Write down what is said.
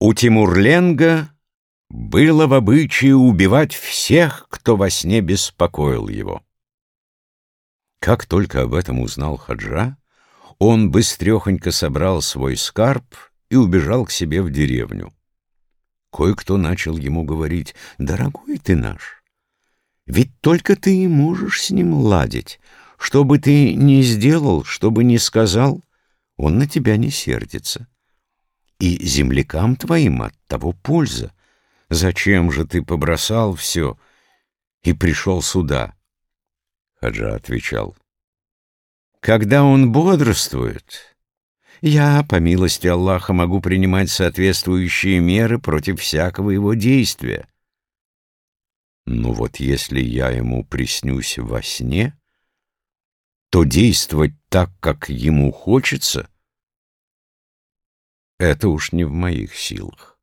У Тимурленга было в обычае убивать всех, кто во сне беспокоил его. Как только об этом узнал Хаджа, он быстрехонько собрал свой скарб и убежал к себе в деревню. Кое-кто начал ему говорить, «Дорогой ты наш, ведь только ты и можешь с ним ладить. Что бы ты ни сделал, что бы ни сказал, он на тебя не сердится и землякам твоим от того польза. Зачем же ты побросал все и пришел сюда? Хаджа отвечал. Когда он бодрствует, я, по милости Аллаха, могу принимать соответствующие меры против всякого его действия. Но вот если я ему приснюсь во сне, то действовать так, как ему хочется — это уж не в моих силах.